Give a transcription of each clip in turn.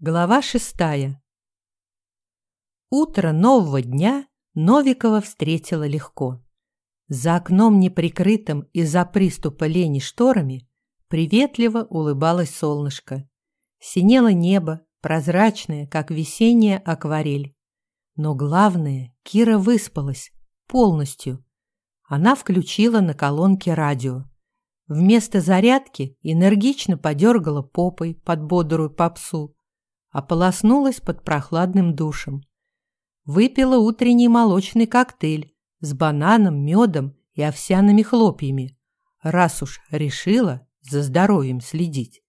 Глава шестая. Утро нового дня Новикова встретила легко. За окном неприкрытым из-за приступа лени шторами приветливо улыбалось солнышко. Синело небо, прозрачное, как весенняя акварель. Но главное, Кира выспалась полностью. Она включила на колонке радио. Вместо зарядки энергично подергала попой под бодрую попсу, ополоснулась под прохладным душем. Выпила утренний молочный коктейль с бананом, медом и овсяными хлопьями, раз уж решила за здоровьем следить.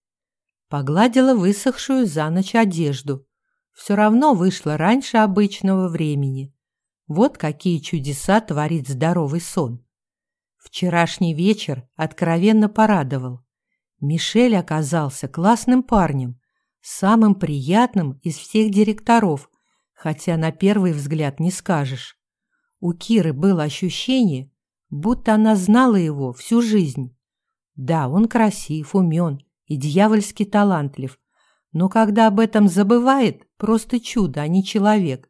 Погладила высохшую за ночь одежду. Все равно вышла раньше обычного времени. Вот какие чудеса творит здоровый сон. Вчерашний вечер откровенно порадовал. Мишель оказался классным парнем, самым приятным из всех директоров, хотя на первый взгляд не скажешь. У Киры было ощущение, будто она знала его всю жизнь. Да, он красив, умен и дьявольски талантлив, но когда об этом забывает, просто чудо, а не человек.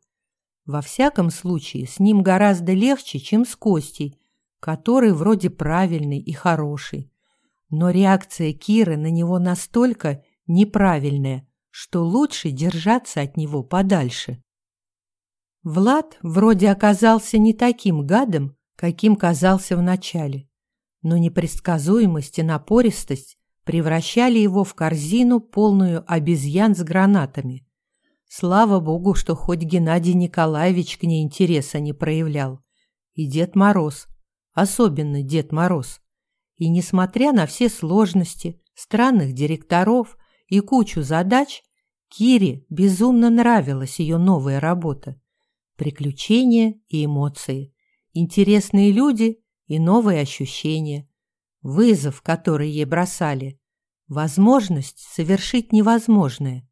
Во всяком случае, с ним гораздо легче, чем с Костей, который вроде правильный и хороший. Но реакция Киры на него настолько неправильная, что лучше держаться от него подальше. Влад вроде оказался не таким гадом, каким казался вначале, но непредсказуемость и напористость превращали его в корзину, полную обезьян с гранатами. Слава богу, что хоть Геннадий Николаевич к ней интереса не проявлял. И Дед Мороз, особенно Дед Мороз. И несмотря на все сложности, странных директоров и кучу задач, Кире безумно нравилась ее новая работа. Приключения и эмоции, интересные люди и новые ощущения, вызов, который ей бросали, возможность совершить невозможное.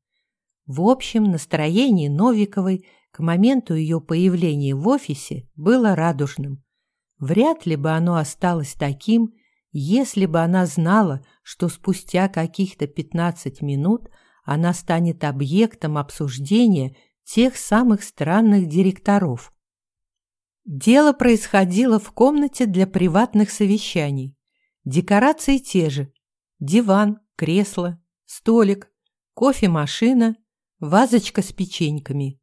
В общем, настроение Новиковой к моменту ее появления в офисе было радужным. Вряд ли бы оно осталось таким, если бы она знала, что спустя каких-то 15 минут она станет объектом обсуждения тех самых странных директоров. Дело происходило в комнате для приватных совещаний. Декорации те же. Диван, кресло, столик, кофемашина, вазочка с печеньками.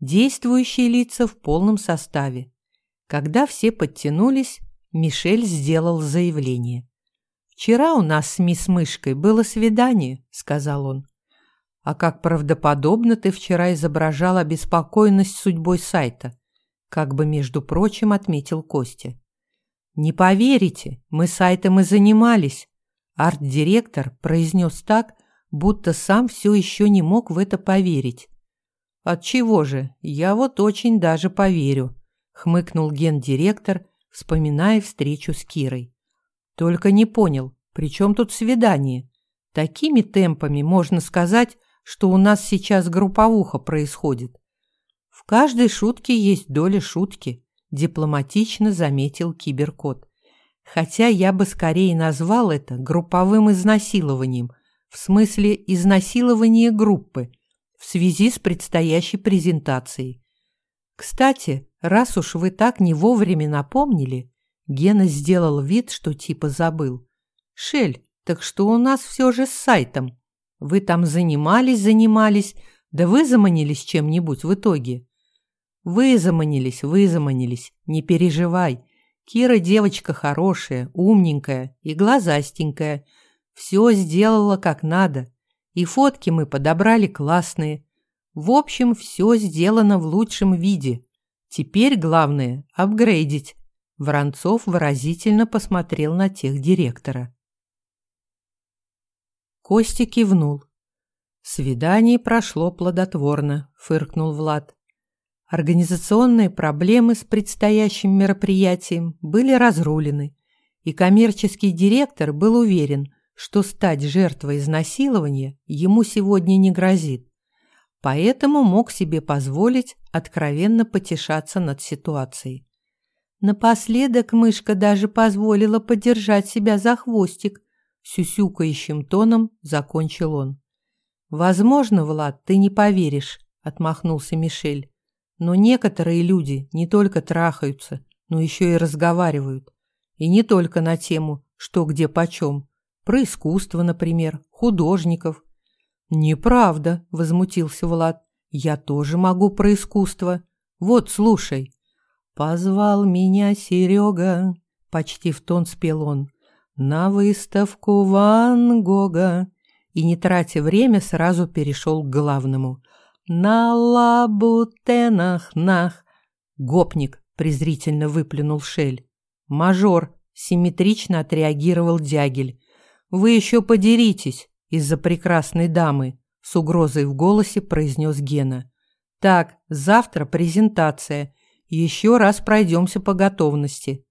Действующие лица в полном составе. Когда все подтянулись, Мишель сделал заявление. «Вчера у нас с мисс Мышкой было свидание», — сказал он. «А как правдоподобно ты вчера изображал обеспокоенность судьбой сайта», как бы, между прочим, отметил Костя. «Не поверите, мы сайтом и занимались», арт-директор произнес так, будто сам все еще не мог в это поверить. «Отчего же? Я вот очень даже поверю», — хмыкнул гендиректор, вспоминая встречу с Кирой. «Только не понял, при чем тут свидание? Такими темпами можно сказать, что у нас сейчас групповуха происходит. В каждой шутке есть доля шутки», — дипломатично заметил киберкот. «Хотя я бы скорее назвал это групповым изнасилованием, в смысле изнасилования группы, в связи с предстоящей презентацией. Кстати, раз уж вы так не вовремя напомнили, Гена сделал вид, что типа забыл. Шель, так что у нас все же с сайтом? Вы там занимались, занимались, да вы заманились чем-нибудь в итоге? Вы заманились, вы заманились, не переживай. Кира девочка хорошая, умненькая и глазастенькая. Все сделала как надо. И фотки мы подобрали классные. В общем, все сделано в лучшем виде. Теперь главное – апгрейдить. Воронцов выразительно посмотрел на тех директора. Костя кивнул. «Свидание прошло плодотворно», – фыркнул Влад. Организационные проблемы с предстоящим мероприятием были разрулены, и коммерческий директор был уверен, что стать жертвой изнасилования ему сегодня не грозит поэтому мог себе позволить откровенно потешаться над ситуацией. Напоследок мышка даже позволила подержать себя за хвостик, сюсюкающим тоном закончил он. «Возможно, Влад, ты не поверишь», — отмахнулся Мишель. «Но некоторые люди не только трахаются, но еще и разговаривают. И не только на тему «что, где, почем». Про искусство, например, художников. «Неправда», — возмутился Влад. «Я тоже могу про искусство. Вот, слушай». «Позвал меня Серега», — почти в тон спел он, «на выставку Ван Гога». И, не тратя время, сразу перешел к главному. «На лабутенах нах». «Гопник», — презрительно выплюнул Шель. «Мажор», — симметрично отреагировал Дягель. «Вы еще подеритесь из-за прекрасной дамы», — с угрозой в голосе произнес Гена. «Так, завтра презентация. Еще раз пройдемся по готовности».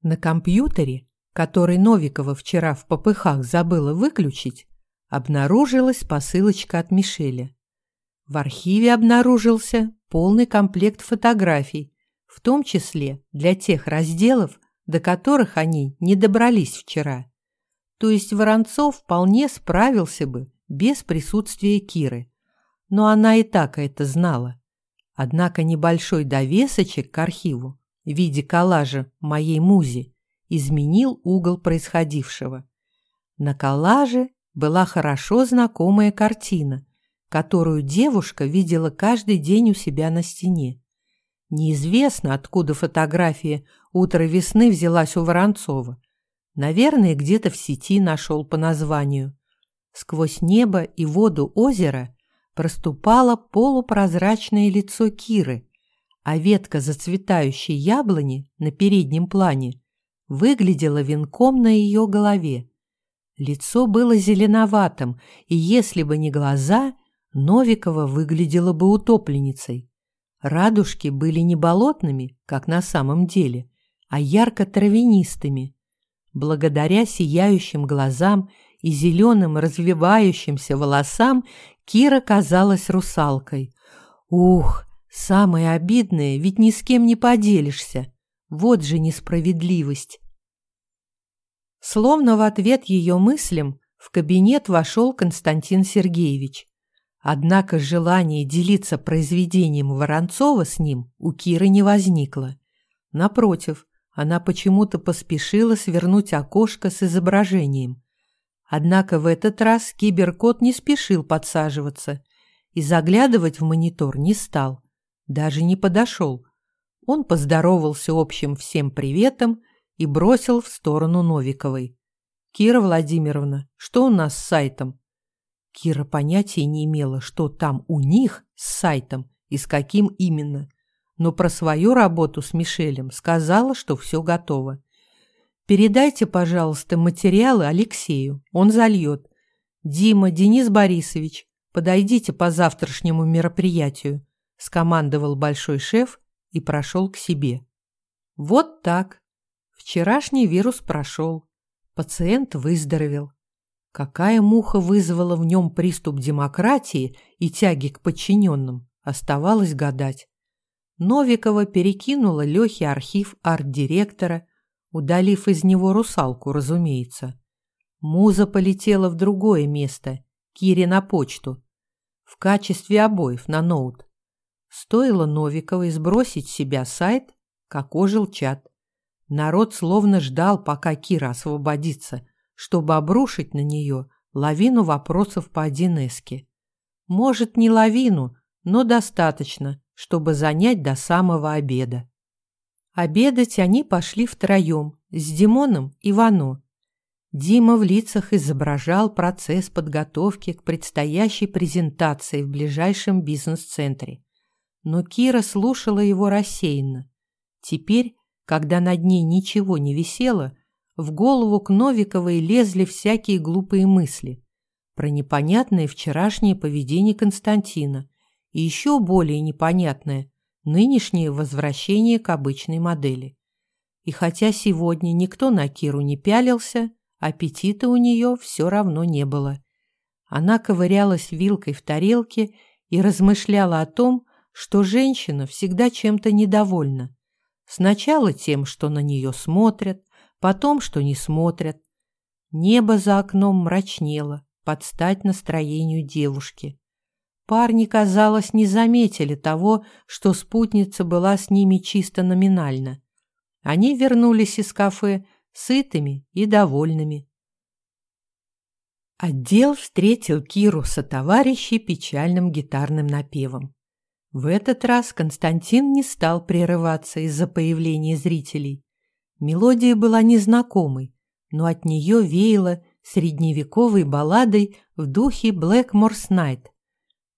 На компьютере, который Новикова вчера в попыхах забыла выключить, обнаружилась посылочка от Мишеля. В архиве обнаружился полный комплект фотографий, в том числе для тех разделов, до которых они не добрались вчера. То есть Воронцов вполне справился бы без присутствия Киры. Но она и так это знала. Однако небольшой довесочек к архиву в виде коллажа моей музе изменил угол происходившего. На коллаже была хорошо знакомая картина, которую девушка видела каждый день у себя на стене. Неизвестно, откуда фотография «Утро весны» взялась у Воронцова, Наверное, где-то в сети нашел по названию. Сквозь небо и воду озера проступало полупрозрачное лицо Киры, а ветка зацветающей яблони на переднем плане выглядела венком на ее голове. Лицо было зеленоватым, и если бы не глаза, Новикова выглядела бы утопленницей. Радужки были не болотными, как на самом деле, а ярко-травянистыми. Благодаря сияющим глазам и зеленым развивающимся волосам Кира казалась русалкой. Ух, самое обидное, ведь ни с кем не поделишься. Вот же несправедливость. Словно в ответ ее мыслям в кабинет вошел Константин Сергеевич. Однако желание делиться произведением Воронцова с ним у Киры не возникло. Напротив, она почему-то поспешила свернуть окошко с изображением. Однако в этот раз киберкот не спешил подсаживаться и заглядывать в монитор не стал, даже не подошел. Он поздоровался общим всем приветом и бросил в сторону Новиковой. «Кира Владимировна, что у нас с сайтом?» Кира понятия не имела, что там у них с сайтом и с каким именно – но про свою работу с Мишелем сказала, что все готово. «Передайте, пожалуйста, материалы Алексею, он зальет. Дима, Денис Борисович, подойдите по завтрашнему мероприятию», скомандовал большой шеф и прошел к себе. Вот так. Вчерашний вирус прошел. Пациент выздоровел. Какая муха вызвала в нем приступ демократии и тяги к подчиненным, оставалось гадать. Новикова перекинула Лёхе архив арт-директора, удалив из него русалку, разумеется. Муза полетела в другое место, Кире на почту, в качестве обоев на ноут. Стоило Новиковой сбросить с себя сайт, как ожил чат. Народ словно ждал, пока Кира освободится, чтобы обрушить на нее лавину вопросов по 1С. Может, не лавину, но достаточно, чтобы занять до самого обеда. Обедать они пошли втроем, с Димоном и Вано. Дима в лицах изображал процесс подготовки к предстоящей презентации в ближайшем бизнес-центре. Но Кира слушала его рассеянно. Теперь, когда над ней ничего не висело, в голову к Новиковой лезли всякие глупые мысли про непонятное вчерашнее поведение Константина, и еще более непонятное – нынешнее возвращение к обычной модели. И хотя сегодня никто на Киру не пялился, аппетита у нее все равно не было. Она ковырялась вилкой в тарелке и размышляла о том, что женщина всегда чем-то недовольна. Сначала тем, что на нее смотрят, потом, что не смотрят. Небо за окном мрачнело, под стать настроению девушки. Парни, казалось, не заметили того, что спутница была с ними чисто номинально. Они вернулись из кафе сытыми и довольными. Отдел встретил Киру со товарищей печальным гитарным напевом. В этот раз Константин не стал прерываться из-за появления зрителей. Мелодия была незнакомой, но от нее веяло средневековой балладой в духе Blackmore's Night.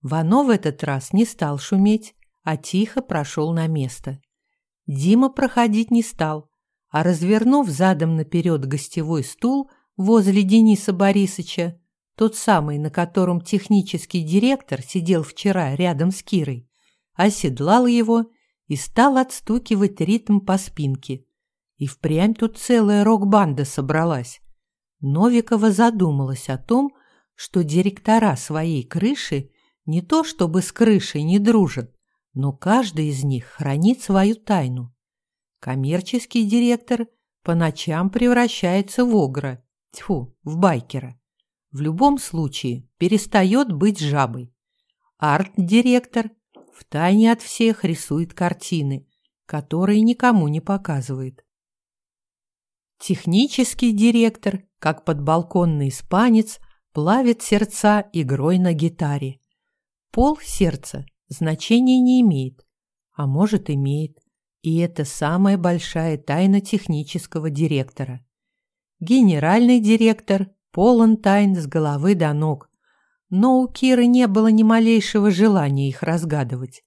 Вано в этот раз не стал шуметь, а тихо прошел на место. Дима проходить не стал, а развернув задом наперед гостевой стул возле Дениса Борисовича, тот самый, на котором технический директор сидел вчера рядом с Кирой, оседлал его и стал отстукивать ритм по спинке. И впрямь тут целая рок-банда собралась. Новикова задумалась о том, что директора своей крыши не то чтобы с крышей не дружат, но каждый из них хранит свою тайну. Коммерческий директор по ночам превращается в огра, тьфу, в байкера. В любом случае перестает быть жабой. Арт-директор втайне от всех рисует картины, которые никому не показывает. Технический директор, как подбалконный испанец, плавит сердца игрой на гитаре. Пол сердца значения не имеет, а может имеет, и это самая большая тайна технического директора. Генеральный директор полон тайн с головы до ног, но у Киры не было ни малейшего желания их разгадывать.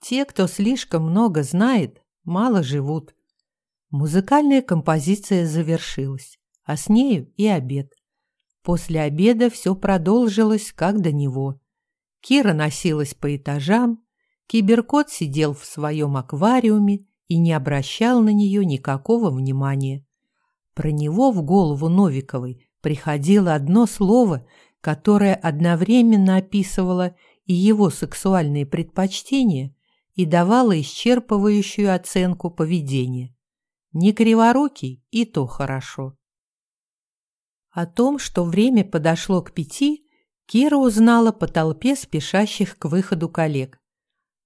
Те, кто слишком много знает, мало живут. Музыкальная композиция завершилась, а с нею и обед. После обеда все продолжилось, как до него. Кира носилась по этажам, киберкот сидел в своем аквариуме и не обращал на нее никакого внимания. Про него в голову Новиковой приходило одно слово, которое одновременно описывало и его сексуальные предпочтения и давало исчерпывающую оценку поведения. Не криворукий и то хорошо. О том, что время подошло к пяти, Кира узнала по толпе спешащих к выходу коллег.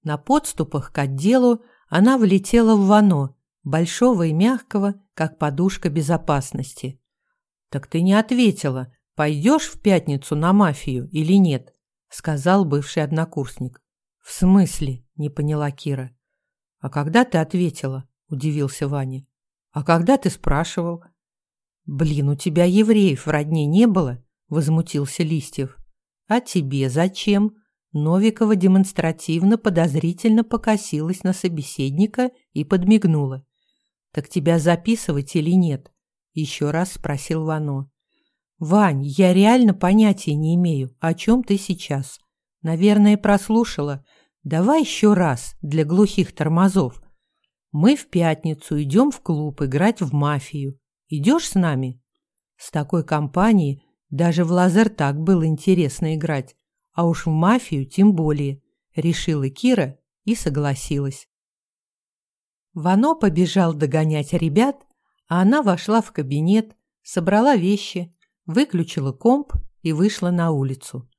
На подступах к отделу она влетела в вано, большого и мягкого, как подушка безопасности. «Так ты не ответила, пойдешь в пятницу на мафию или нет?» — сказал бывший однокурсник. «В смысле?» — не поняла Кира. «А когда ты ответила?» — удивился Ваня. «А когда ты спрашивал?» «Блин, у тебя евреев в родне не было?» — возмутился Листьев. «А тебе зачем?» Новикова демонстративно подозрительно покосилась на собеседника и подмигнула. «Так тебя записывать или нет?» Еще раз спросил Вано. «Вань, я реально понятия не имею, о чем ты сейчас. Наверное, прослушала. Давай еще раз, для глухих тормозов. Мы в пятницу идем в клуб играть в мафию. Идешь с нами?» С такой компанией даже в лазертаг было интересно играть, а уж в мафию тем более, решила Кира и согласилась. Вано побежал догонять ребят, а она вошла в кабинет, собрала вещи, выключила комп и вышла на улицу.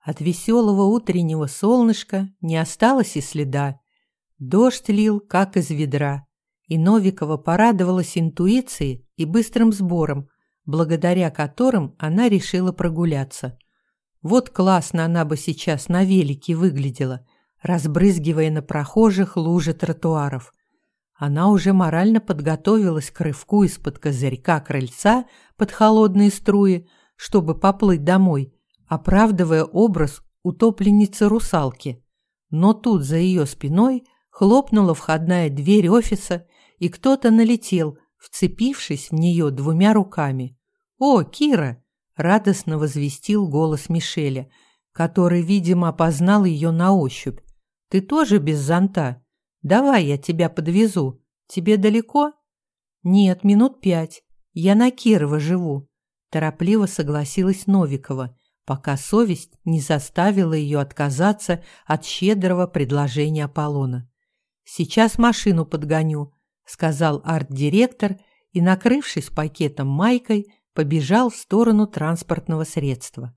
От веселого утреннего солнышка не осталось и следа. Дождь лил, как из ведра, и Новикова порадовалась интуицией и быстрым сбором, благодаря которым она решила прогуляться. Вот классно она бы сейчас на велике выглядела, разбрызгивая на прохожих лужи тротуаров. Она уже морально подготовилась к рывку из-под козырька крыльца под холодные струи, чтобы поплыть домой, оправдывая образ утопленницы-русалки. Но тут за ее спиной хлопнула входная дверь офиса, и кто-то налетел, вцепившись в нее двумя руками. «О, Кира!» – радостно возвестил голос Мишеля, который, видимо, опознал ее на ощупь. «Ты тоже без зонта? Давай я тебя подвезу. Тебе далеко?» «Нет, минут пять. Я на Кирова живу», – торопливо согласилась Новикова, пока совесть не заставила ее отказаться от щедрого предложения Аполлона. «Сейчас машину подгоню», — сказал арт-директор и, накрывшись пакетом майкой, побежал в сторону транспортного средства.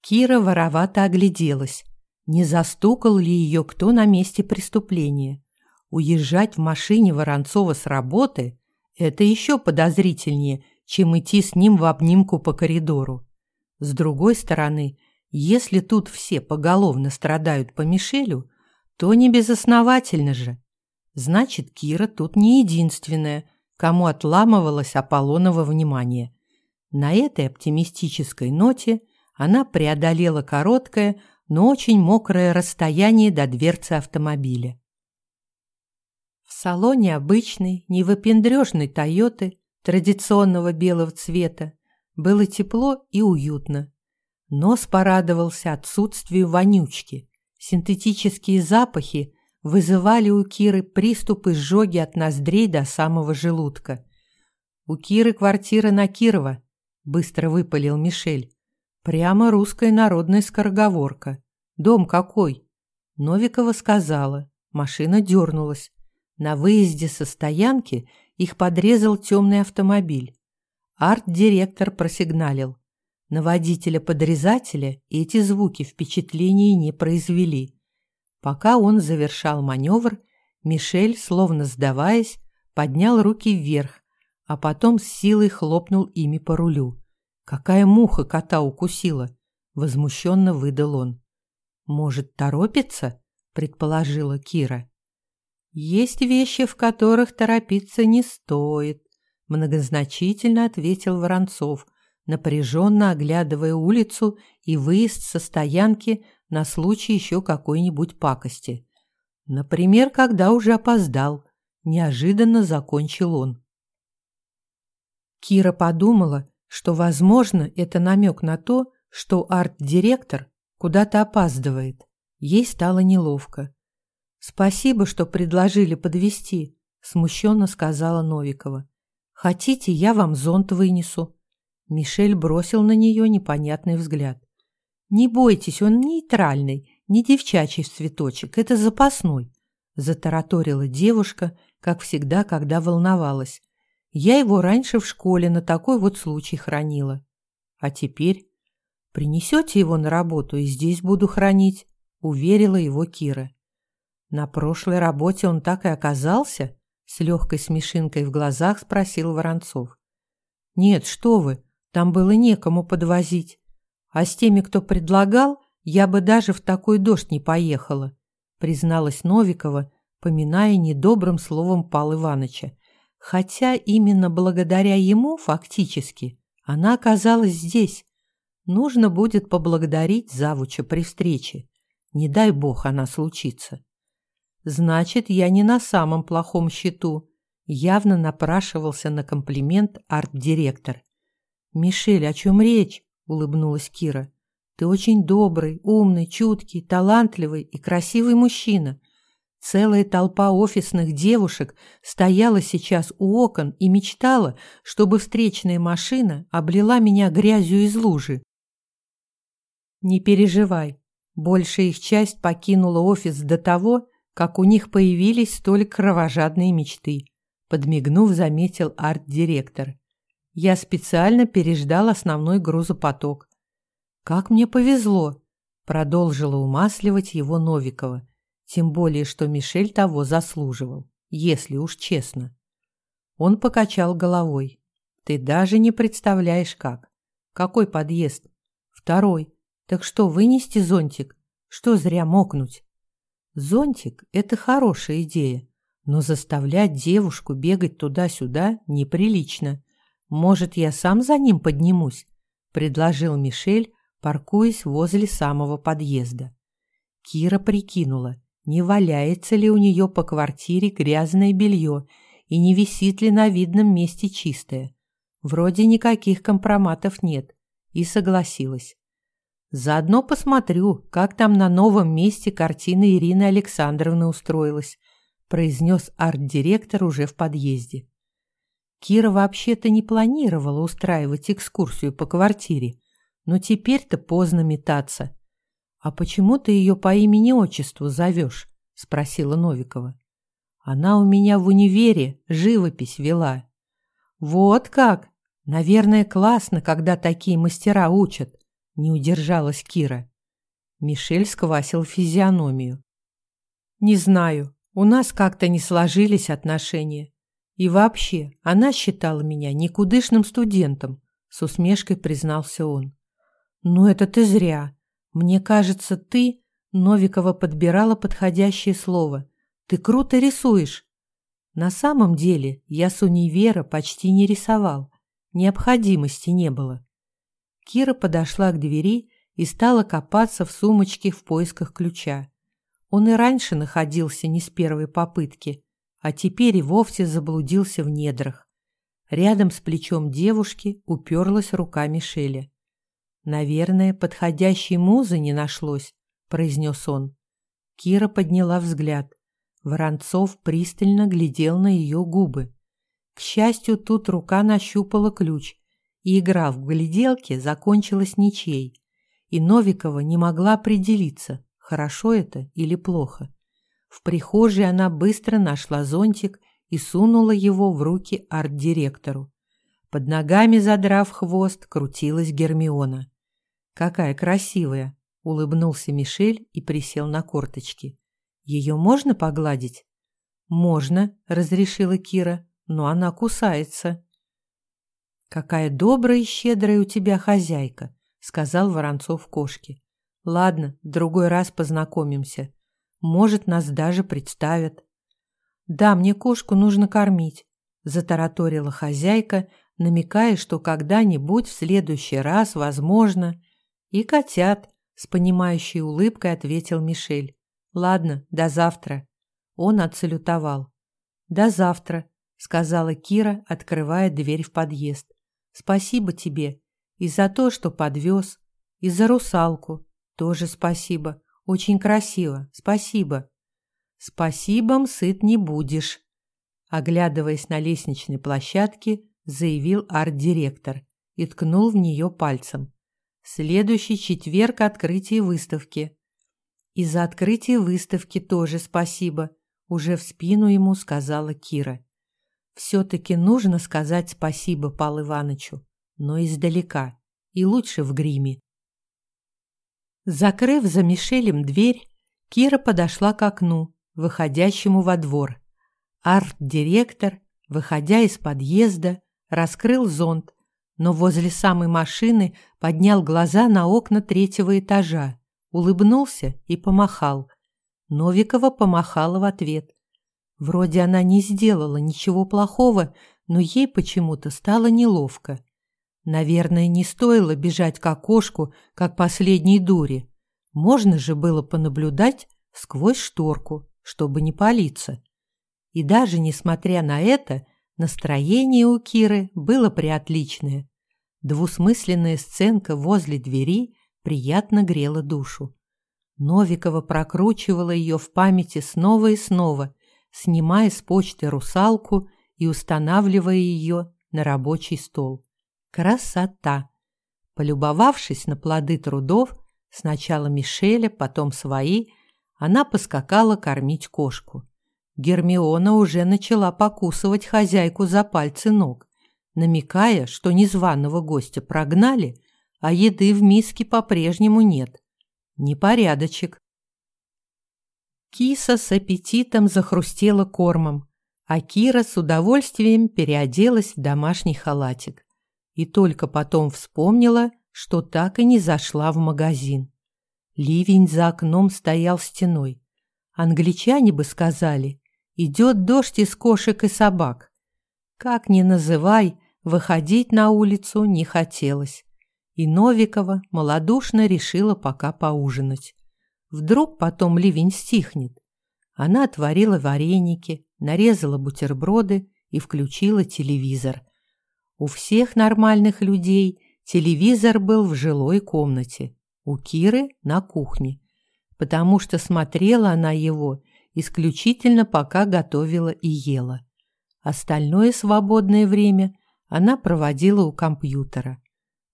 Кира воровато огляделась. Не застукал ли ее кто на месте преступления? Уезжать в машине Воронцова с работы – это еще подозрительнее, чем идти с ним в обнимку по коридору. С другой стороны, если тут все поголовно страдают по Мишелю, то не безосновательно же. Значит, Кира тут не единственная, кому отламывалось Аполлоново внимание. На этой оптимистической ноте она преодолела короткое, но очень мокрое расстояние до дверцы автомобиля. В салоне обычной, невыпендрежной «Тойоты» традиционного белого цвета было тепло и уютно. Нос порадовался отсутствию вонючки. Синтетические запахи вызывали у Киры приступы изжоги от ноздрей до самого желудка. «У Киры квартира на Кирова», — быстро выпалил Мишель. «Прямо русская народная скороговорка. Дом какой?» Новикова сказала. Машина дернулась. На выезде со стоянки их подрезал темный автомобиль. Арт-директор просигналил. На водителя-подрезателя эти звуки впечатления не произвели. Пока он завершал маневр, Мишель, словно сдаваясь, поднял руки вверх, а потом с силой хлопнул ими по рулю. «Какая муха кота укусила!» — возмущенно выдал он. «Может, торопится?» — предположила Кира. «Есть вещи, в которых торопиться не стоит», — многозначительно ответил Воронцов, напряженно оглядывая улицу и выезд со стоянки на случай еще какой-нибудь пакости. Например, когда уже опоздал, неожиданно закончил он. Кира подумала, что, возможно, это намек на то, что арт-директор куда-то опаздывает. Ей стало неловко. «Спасибо, что предложили подвести, смущенно сказала Новикова. «Хотите, я вам зонт вынесу?» Мишель бросил на нее непонятный взгляд. «Не бойтесь, он нейтральный, не девчачий цветочек, это запасной», затараторила девушка, как всегда, когда волновалась. «Я его раньше в школе на такой вот случай хранила. А теперь принесете его на работу и здесь буду хранить», уверила его Кира. «На прошлой работе он так и оказался?» с легкой смешинкой в глазах спросил Воронцов. «Нет, что вы, там было некому подвозить. А с теми, кто предлагал, я бы даже в такой дождь не поехала, призналась Новикова, поминая недобрым словом Пал Иваныча. Хотя именно благодаря ему, фактически, она оказалась здесь. Нужно будет поблагодарить завуча при встрече. Не дай бог она случится. Значит, я не на самом плохом счету. Явно напрашивался на комплимент арт-директор. «Мишель, о чем речь?» – улыбнулась Кира. «Ты очень добрый, умный, чуткий, талантливый и красивый мужчина. Целая толпа офисных девушек стояла сейчас у окон и мечтала, чтобы встречная машина облила меня грязью из лужи. Не переживай, большая их часть покинула офис до того, как у них появились столь кровожадные мечты, подмигнув, заметил арт-директор. Я специально переждал основной грузопоток. «Как мне повезло!» – продолжила умасливать его Новикова. Тем более, что Мишель того заслуживал, если уж честно. Он покачал головой. «Ты даже не представляешь, как. Какой подъезд? Второй. Так что, вынести зонтик? Что зря мокнуть?» Зонтик – это хорошая идея, но заставлять девушку бегать туда-сюда неприлично. «Может, я сам за ним поднимусь?» – предложил Мишель, паркуясь возле самого подъезда. Кира прикинула, не валяется ли у нее по квартире грязное белье и не висит ли на видном месте чистое. Вроде никаких компроматов нет, и согласилась. Заодно посмотрю, как там на новом месте картина Ирины Александровны устроилась, произнес арт-директор уже в подъезде. Кира вообще-то не планировала устраивать экскурсию по квартире, но теперь-то поздно метаться. «А почему ты ее по имени-отчеству зовешь?» – спросила Новикова. «Она у меня в универе живопись вела». «Вот как! Наверное, классно, когда такие мастера учат», Не удержалась Кира. Мишель сквасил физиономию. «Не знаю, у нас как-то не сложились отношения. И вообще, она считала меня никудышным студентом», с усмешкой признался он. «Ну это ты зря. Мне кажется, ты...» Новикова подбирала подходящее слово. «Ты круто рисуешь». На самом деле я с универа почти не рисовал. Необходимости не было. Кира подошла к двери и стала копаться в сумочке в поисках ключа. Он и раньше находился не с первой попытки, а теперь и вовсе заблудился в недрах. Рядом с плечом девушки уперлась рука Мишеля. «Наверное, подходящей музы не нашлось», — произнес он. Кира подняла взгляд. Воронцов пристально глядел на ее губы. К счастью, тут рука нащупала ключ, и игра в гляделки закончилась ничьей, и Новикова не могла определиться, хорошо это или плохо. В прихожей она быстро нашла зонтик и сунула его в руки арт-директору. Под ногами, задрав хвост, крутилась Гермиона. «Какая красивая!» — улыбнулся Мишель и присел на корточки. «Ее можно погладить?» «Можно», — разрешила Кира, — «но она кусается». «Какая добрая и щедрая у тебя хозяйка», — сказал Воронцов кошке. «Ладно, в другой раз познакомимся. Может, нас даже представят». «Да, мне кошку нужно кормить», — затараторила хозяйка, намекая, что когда-нибудь в следующий раз, возможно, и котят, с понимающей улыбкой ответил Мишель. «Ладно, до завтра». Он отсалютовал. «До завтра», — сказала Кира, открывая дверь в подъезд. Спасибо тебе и за то, что подвез, и за русалку. Тоже спасибо. Очень красиво. Спасибо. Спасибом сыт не будешь. Оглядываясь на лестничной площадке, заявил арт-директор и ткнул в нее пальцем. Следующий четверг открытие выставки. И за открытие выставки тоже спасибо, уже в спину ему сказала Кира. Все-таки нужно сказать спасибо Пал Иванычу, но издалека, и лучше в гриме. Закрыв за Мишелем дверь, Кира подошла к окну, выходящему во двор. Арт-директор, выходя из подъезда, раскрыл зонт, но возле самой машины поднял глаза на окна третьего этажа, улыбнулся и помахал. Новикова помахала в ответ. Вроде она не сделала ничего плохого, но ей почему-то стало неловко. Наверное, не стоило бежать к окошку, как последней дуре. Можно же было понаблюдать сквозь шторку, чтобы не палиться. И даже несмотря на это, настроение у Киры было приотличное. Двусмысленная сценка возле двери приятно грела душу. Новикова прокручивала ее в памяти снова и снова, снимая с почты русалку и устанавливая ее на рабочий стол. Красота! Полюбовавшись на плоды трудов, сначала Мишеля, потом свои, она поскакала кормить кошку. Гермиона уже начала покусывать хозяйку за пальцы ног, намекая, что незваного гостя прогнали, а еды в миске по-прежнему нет. Непорядочек. Киса с аппетитом захрустела кормом, а Кира с удовольствием переоделась в домашний халатик. И только потом вспомнила, что так и не зашла в магазин. Ливень за окном стоял стеной. Англичане бы сказали, идет дождь из кошек и собак. Как ни называй, выходить на улицу не хотелось. И Новикова малодушно решила пока поужинать. Вдруг потом ливень стихнет. Она отварила вареники, нарезала бутерброды и включила телевизор. У всех нормальных людей телевизор был в жилой комнате, у Киры на кухне, потому что смотрела она его исключительно пока готовила и ела. Остальное свободное время она проводила у компьютера.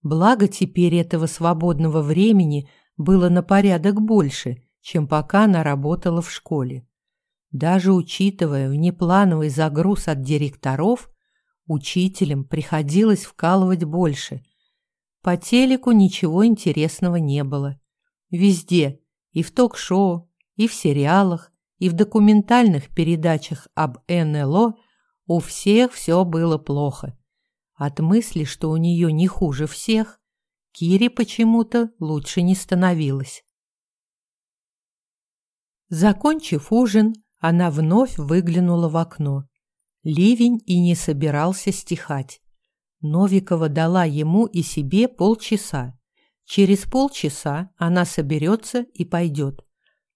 Благо теперь этого свободного времени было на порядок больше, чем пока она работала в школе. Даже учитывая внеплановый загруз от директоров, учителям приходилось вкалывать больше. По телеку ничего интересного не было. Везде, и в ток-шоу, и в сериалах, и в документальных передачах об НЛО у всех все было плохо. От мысли, что у нее не хуже всех, Кире почему-то лучше не становилось. Закончив ужин, она вновь выглянула в окно. Ливень и не собирался стихать. Новикова дала ему и себе полчаса. Через полчаса она соберется и пойдет.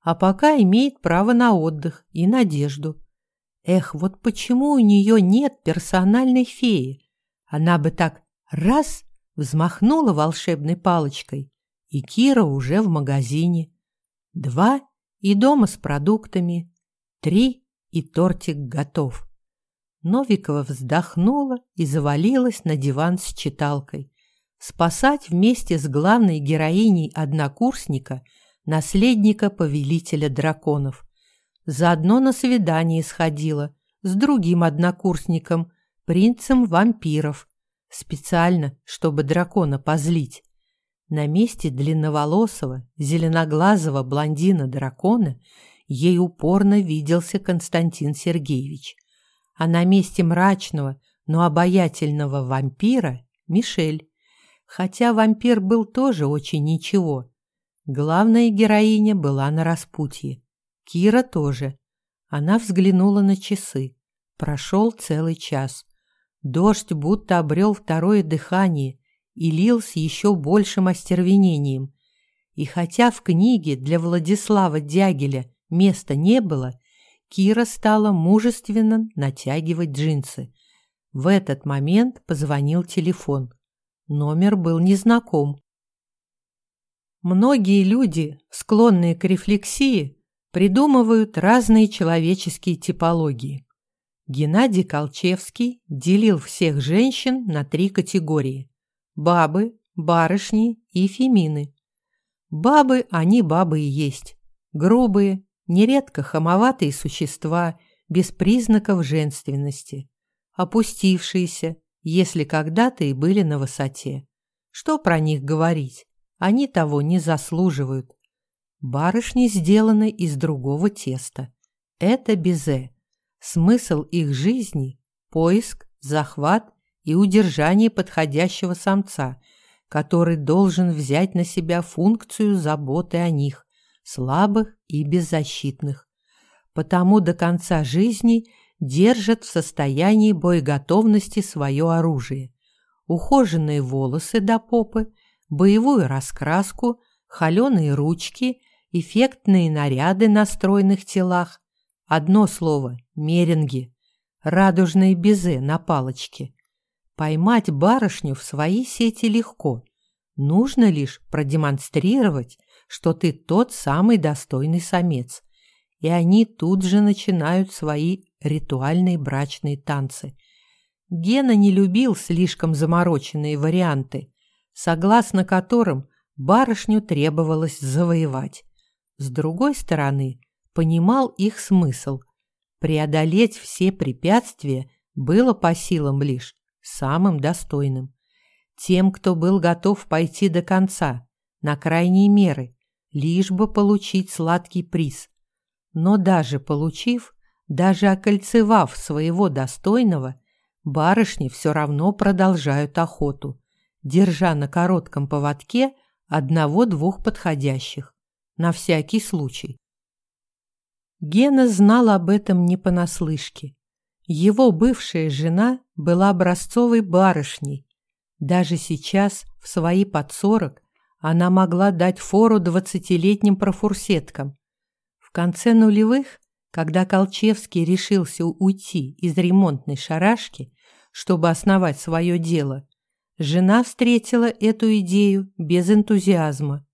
А пока имеет право на отдых и надежду. Эх, вот почему у нее нет персональной феи? Она бы так раз взмахнула волшебной палочкой, и Кира уже в магазине. Два и дома с продуктами. Три и тортик готов. Новикова вздохнула и завалилась на диван с читалкой. Спасать вместе с главной героиней однокурсника, наследника повелителя драконов. Заодно на свидание сходила с другим однокурсником, принцем вампиров, специально, чтобы дракона позлить. На месте длинноволосого, зеленоглазого блондина-дракона ей упорно виделся Константин Сергеевич а на месте мрачного, но обаятельного вампира – Мишель. Хотя вампир был тоже очень ничего. Главная героиня была на распутье. Кира тоже. Она взглянула на часы. Прошел целый час. Дождь будто обрел второе дыхание и лил с еще большим остервенением. И хотя в книге для Владислава Дягеля места не было, Кира стала мужественно натягивать джинсы. В этот момент позвонил телефон. Номер был незнаком. Многие люди, склонные к рефлексии, придумывают разные человеческие типологии. Геннадий Колчевский делил всех женщин на три категории – бабы, барышни и фемины. Бабы, они бабы и есть. Грубые, нередко хамоватые существа без признаков женственности, опустившиеся, если когда-то и были на высоте. Что про них говорить? Они того не заслуживают. Барышни сделаны из другого теста. Это безе. Смысл их жизни – поиск, захват и удержание подходящего самца, который должен взять на себя функцию заботы о них, слабых и беззащитных. Потому до конца жизни держат в состоянии боеготовности свое оружие. Ухоженные волосы до попы, боевую раскраску, холеные ручки, эффектные наряды на стройных телах. Одно слово – меренги, радужные безе на палочке. Поймать барышню в свои сети легко. Нужно лишь продемонстрировать, что ты тот самый достойный самец. И они тут же начинают свои ритуальные брачные танцы. Гена не любил слишком замороченные варианты, согласно которым барышню требовалось завоевать. С другой стороны, понимал их смысл. Преодолеть все препятствия было по силам лишь самым достойным. Тем, кто был готов пойти до конца, на крайние меры, лишь бы получить сладкий приз. Но даже получив, даже окольцевав своего достойного, барышни все равно продолжают охоту, держа на коротком поводке одного-двух подходящих, на всякий случай. Гена знал об этом не понаслышке. Его бывшая жена была образцовой барышней. Даже сейчас, в свои под сорок, она могла дать фору двадцатилетним профурсеткам. В конце нулевых, когда Колчевский решился уйти из ремонтной шарашки, чтобы основать свое дело, жена встретила эту идею без энтузиазма.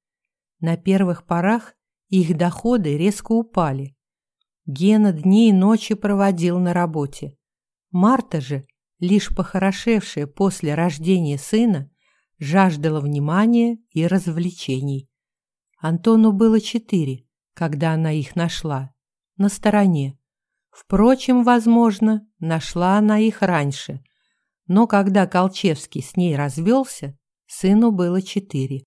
На первых порах их доходы резко упали. Гена дни и ночи проводил на работе. Марта же, лишь похорошевшая после рождения сына, жаждала внимания и развлечений. Антону было четыре, когда она их нашла, на стороне. Впрочем, возможно, нашла она их раньше. Но когда Колчевский с ней развелся, сыну было четыре.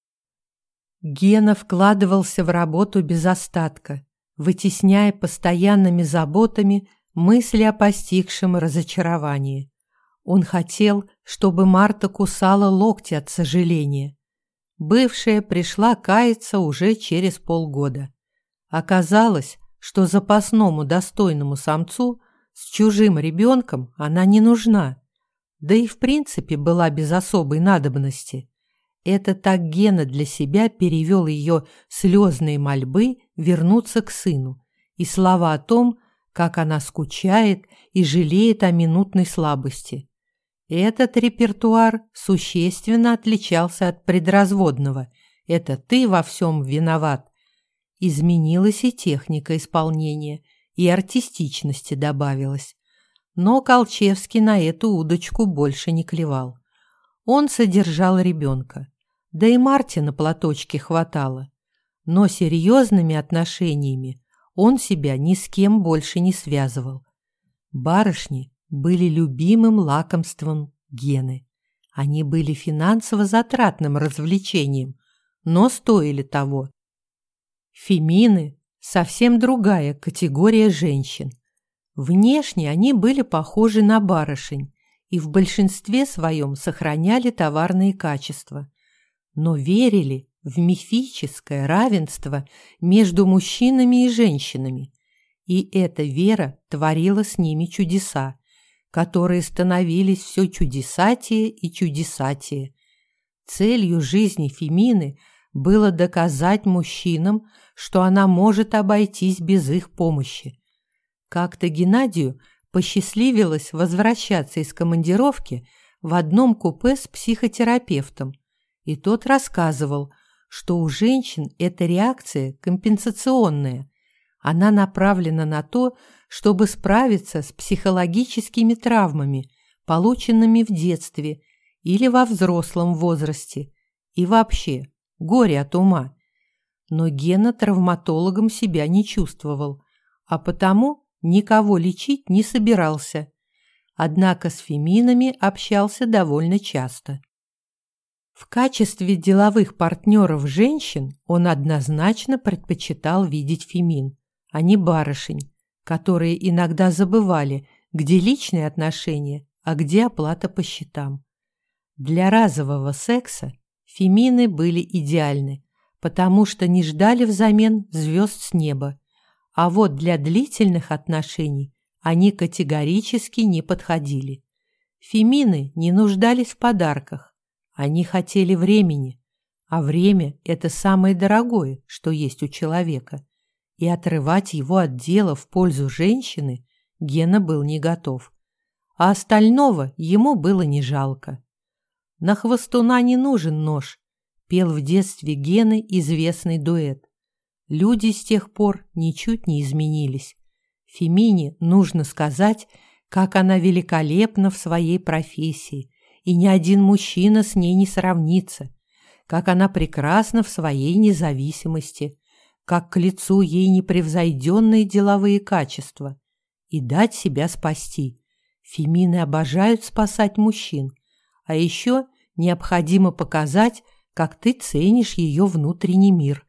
Гена вкладывался в работу без остатка, вытесняя постоянными заботами мысли о постигшем разочаровании. Он хотел, чтобы Марта кусала локти от сожаления. Бывшая пришла каяться уже через полгода. Оказалось, что запасному достойному самцу с чужим ребенком она не нужна, да и в принципе была без особой надобности. Это так Гена для себя перевел ее слезные мольбы вернуться к сыну и слова о том, как она скучает и жалеет о минутной слабости. Этот репертуар существенно отличался от предразводного. Это ты во всем виноват. Изменилась и техника исполнения, и артистичности добавилось. Но Колчевский на эту удочку больше не клевал. Он содержал ребенка. Да и Марте на платочке хватало. Но серьезными отношениями он себя ни с кем больше не связывал. Барышни были любимым лакомством Гены. Они были финансово затратным развлечением, но стоили того. Фемины – совсем другая категория женщин. Внешне они были похожи на барышень и в большинстве своем сохраняли товарные качества – но верили в мифическое равенство между мужчинами и женщинами, и эта вера творила с ними чудеса, которые становились все чудесатее и чудесатее. Целью жизни Фемины было доказать мужчинам, что она может обойтись без их помощи. Как-то Геннадию посчастливилось возвращаться из командировки в одном купе с психотерапевтом, и тот рассказывал, что у женщин эта реакция компенсационная. Она направлена на то, чтобы справиться с психологическими травмами, полученными в детстве или во взрослом возрасте, и вообще горе от ума. Но Гена травматологом себя не чувствовал, а потому никого лечить не собирался. Однако с феминами общался довольно часто. В качестве деловых партнеров женщин он однозначно предпочитал видеть фемин, а не барышень, которые иногда забывали, где личные отношения, а где оплата по счетам. Для разового секса фемины были идеальны, потому что не ждали взамен звезд с неба, а вот для длительных отношений они категорически не подходили. Фемины не нуждались в подарках, они хотели времени, а время – это самое дорогое, что есть у человека. И отрывать его от дела в пользу женщины Гена был не готов. А остального ему было не жалко. «На хвостуна не нужен нож», – пел в детстве Гены известный дуэт. Люди с тех пор ничуть не изменились. Фемине нужно сказать, как она великолепна в своей профессии, и ни один мужчина с ней не сравнится, как она прекрасна в своей независимости, как к лицу ей непревзойденные деловые качества, и дать себя спасти. Фемины обожают спасать мужчин, а еще необходимо показать, как ты ценишь ее внутренний мир.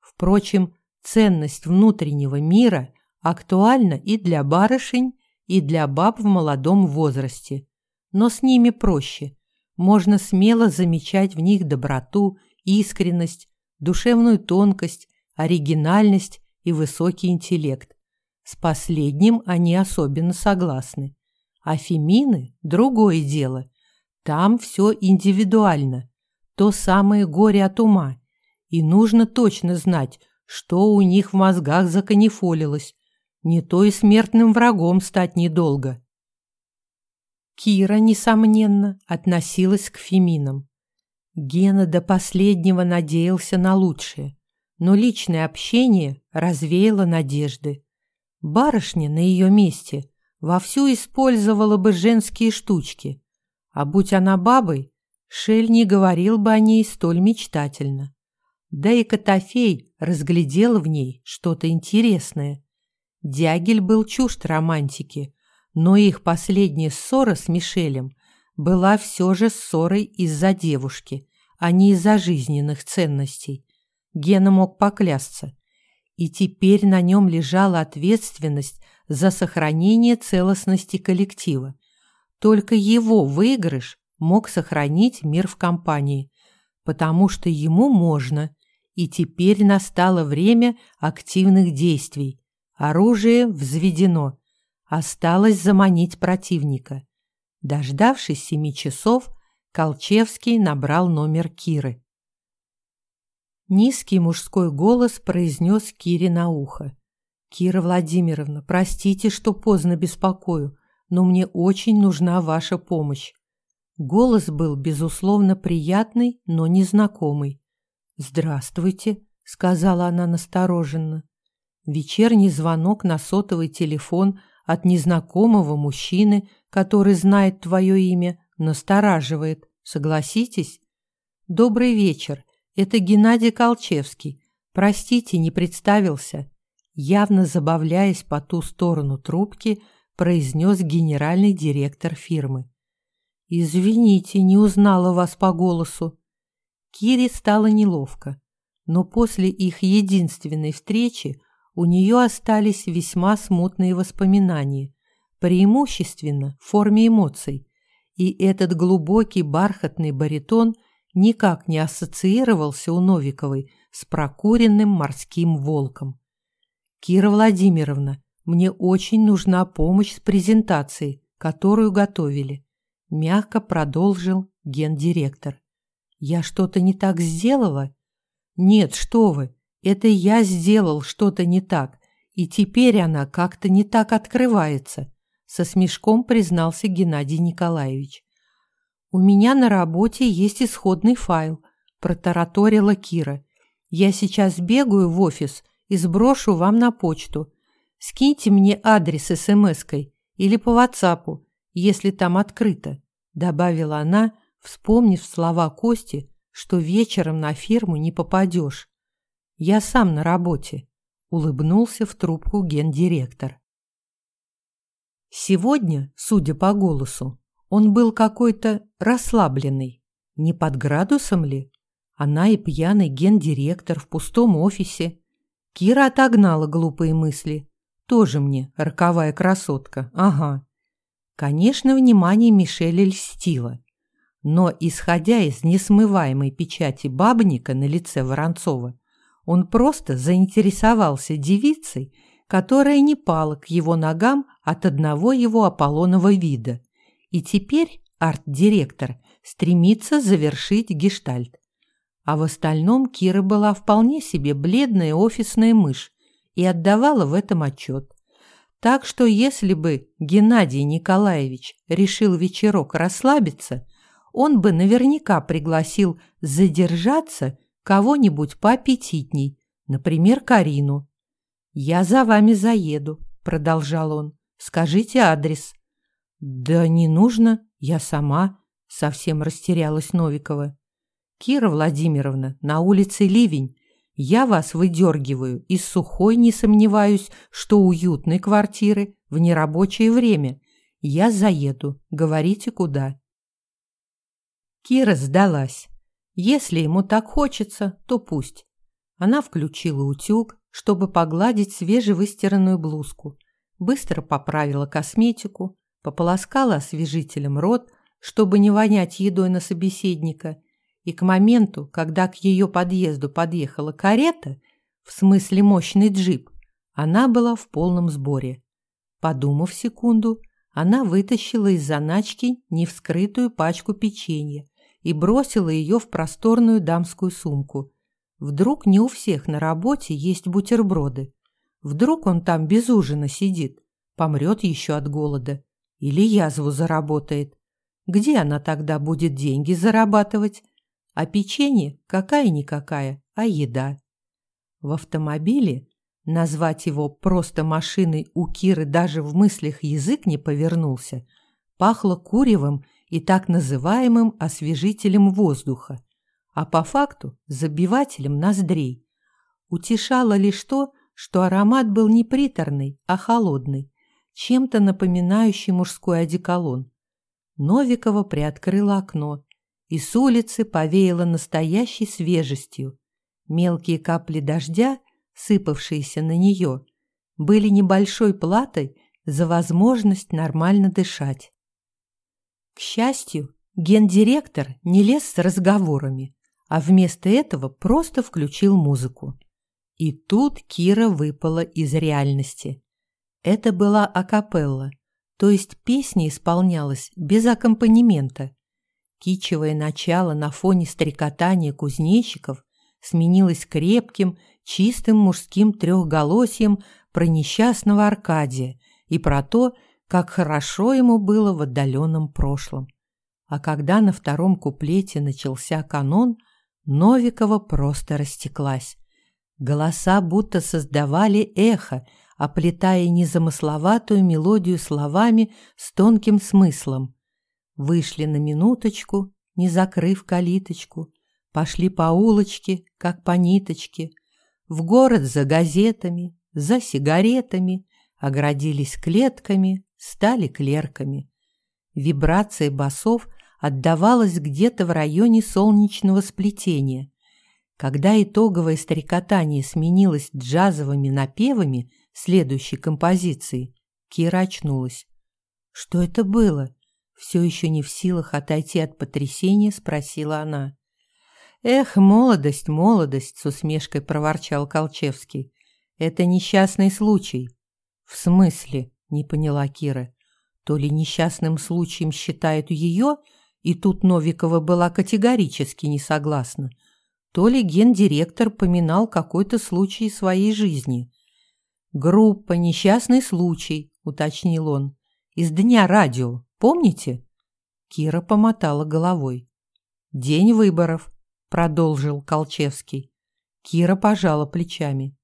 Впрочем, ценность внутреннего мира актуальна и для барышень, и для баб в молодом возрасте но с ними проще. Можно смело замечать в них доброту, искренность, душевную тонкость, оригинальность и высокий интеллект. С последним они особенно согласны. А фемины – другое дело. Там все индивидуально. То самое горе от ума. И нужно точно знать, что у них в мозгах законефолилось. Не то и смертным врагом стать недолго. Кира, несомненно, относилась к феминам. Гена до последнего надеялся на лучшее, но личное общение развеяло надежды. Барышня на ее месте вовсю использовала бы женские штучки, а будь она бабой, Шель не говорил бы о ней столь мечтательно. Да и Котофей разглядел в ней что-то интересное. Дягель был чужд романтики, но их последняя ссора с Мишелем была все же ссорой из-за девушки, а не из-за жизненных ценностей. Гена мог поклясться. И теперь на нем лежала ответственность за сохранение целостности коллектива. Только его выигрыш мог сохранить мир в компании, потому что ему можно, и теперь настало время активных действий. Оружие взведено. Осталось заманить противника. Дождавшись семи часов, Колчевский набрал номер Киры. Низкий мужской голос произнес Кире на ухо. «Кира Владимировна, простите, что поздно беспокою, но мне очень нужна ваша помощь». Голос был, безусловно, приятный, но незнакомый. «Здравствуйте», — сказала она настороженно. Вечерний звонок на сотовый телефон от незнакомого мужчины, который знает твое имя, настораживает. Согласитесь? Добрый вечер. Это Геннадий Колчевский. Простите, не представился. Явно забавляясь по ту сторону трубки, произнес генеральный директор фирмы. «Извините, не узнала вас по голосу». Кире стало неловко, но после их единственной встречи у нее остались весьма смутные воспоминания, преимущественно в форме эмоций, и этот глубокий бархатный баритон никак не ассоциировался у Новиковой с прокуренным морским волком. «Кира Владимировна, мне очень нужна помощь с презентацией, которую готовили», – мягко продолжил гендиректор. «Я что-то не так сделала?» «Нет, что вы, это я сделал что-то не так, и теперь она как-то не так открывается», со смешком признался Геннадий Николаевич. «У меня на работе есть исходный файл», – протараторила Кира. «Я сейчас бегаю в офис и сброшу вам на почту. Скиньте мне адрес смс-кой или по ватсапу, если там открыто», – добавила она, вспомнив слова Кости, что вечером на фирму не попадешь. «Я сам на работе», – улыбнулся в трубку гендиректор. Сегодня, судя по голосу, он был какой-то расслабленный. Не под градусом ли? Она и пьяный гендиректор в пустом офисе. Кира отогнала глупые мысли. Тоже мне роковая красотка, ага. Конечно, внимание Мишеля льстило. Но, исходя из несмываемой печати бабника на лице Воронцова, он просто заинтересовался девицей, которая не пала к его ногам от одного его Аполлонова вида. И теперь арт-директор стремится завершить гештальт. А в остальном Кира была вполне себе бледная офисная мышь и отдавала в этом отчет. Так что если бы Геннадий Николаевич решил вечерок расслабиться, он бы наверняка пригласил задержаться кого-нибудь поаппетитней, например, Карину. «Я за вами заеду», — продолжал он. «Скажите адрес». «Да не нужно, я сама», — совсем растерялась Новикова. «Кира Владимировна, на улице ливень. Я вас выдергиваю. Из сухой не сомневаюсь, что уютной квартиры в нерабочее время. Я заеду. Говорите, куда». Кира сдалась. Если ему так хочется, то пусть. Она включила утюг, чтобы погладить свежевыстиранную блузку, быстро поправила косметику, пополоскала освежителем рот, чтобы не вонять едой на собеседника, и к моменту, когда к ее подъезду подъехала карета, в смысле мощный джип, она была в полном сборе. Подумав секунду, она вытащила из заначки невскрытую пачку печенья и бросила ее в просторную дамскую сумку. Вдруг не у всех на работе есть бутерброды. Вдруг он там без ужина сидит, помрет еще от голода. Или язву заработает. Где она тогда будет деньги зарабатывать? А печенье какая-никакая, а еда. В автомобиле назвать его просто машиной у Киры даже в мыслях язык не повернулся. Пахло куревом и так называемым освежителем воздуха, а по факту забивателем ноздрей. Утешало лишь то, что аромат был не приторный, а холодный, чем-то напоминающий мужской одеколон. Новикова приоткрыла окно и с улицы повеяло настоящей свежестью. Мелкие капли дождя, сыпавшиеся на нее, были небольшой платой за возможность нормально дышать. К счастью, гендиректор не лез с разговорами, а вместо этого просто включил музыку. И тут Кира выпала из реальности. Это была акапелла, то есть песня исполнялась без аккомпанемента. Кичевое начало на фоне стрекотания кузнечиков сменилось крепким, чистым мужским трехголосием про несчастного Аркадия и про то, как хорошо ему было в отдаленном прошлом. А когда на втором куплете начался канон, Новикова просто растеклась. Голоса будто создавали эхо, оплетая незамысловатую мелодию словами с тонким смыслом. Вышли на минуточку, не закрыв калиточку, пошли по улочке, как по ниточке, в город за газетами, за сигаретами, оградились клетками, стали клерками. Вибрация басов отдавалась где-то в районе солнечного сплетения. Когда итоговое стрекотание сменилось джазовыми напевами следующей композиции, Кира очнулась. «Что это было?» Все еще не в силах отойти от потрясения, спросила она. «Эх, молодость, молодость!» — с усмешкой проворчал Колчевский. «Это несчастный случай». «В смысле?» — не поняла Кира. То ли несчастным случаем считают ее, и тут Новикова была категорически не согласна, то ли гендиректор поминал какой-то случай своей жизни. «Группа «Несчастный случай», — уточнил он. «Из дня радио, помните?» Кира помотала головой. «День выборов», — продолжил Колчевский. Кира пожала плечами.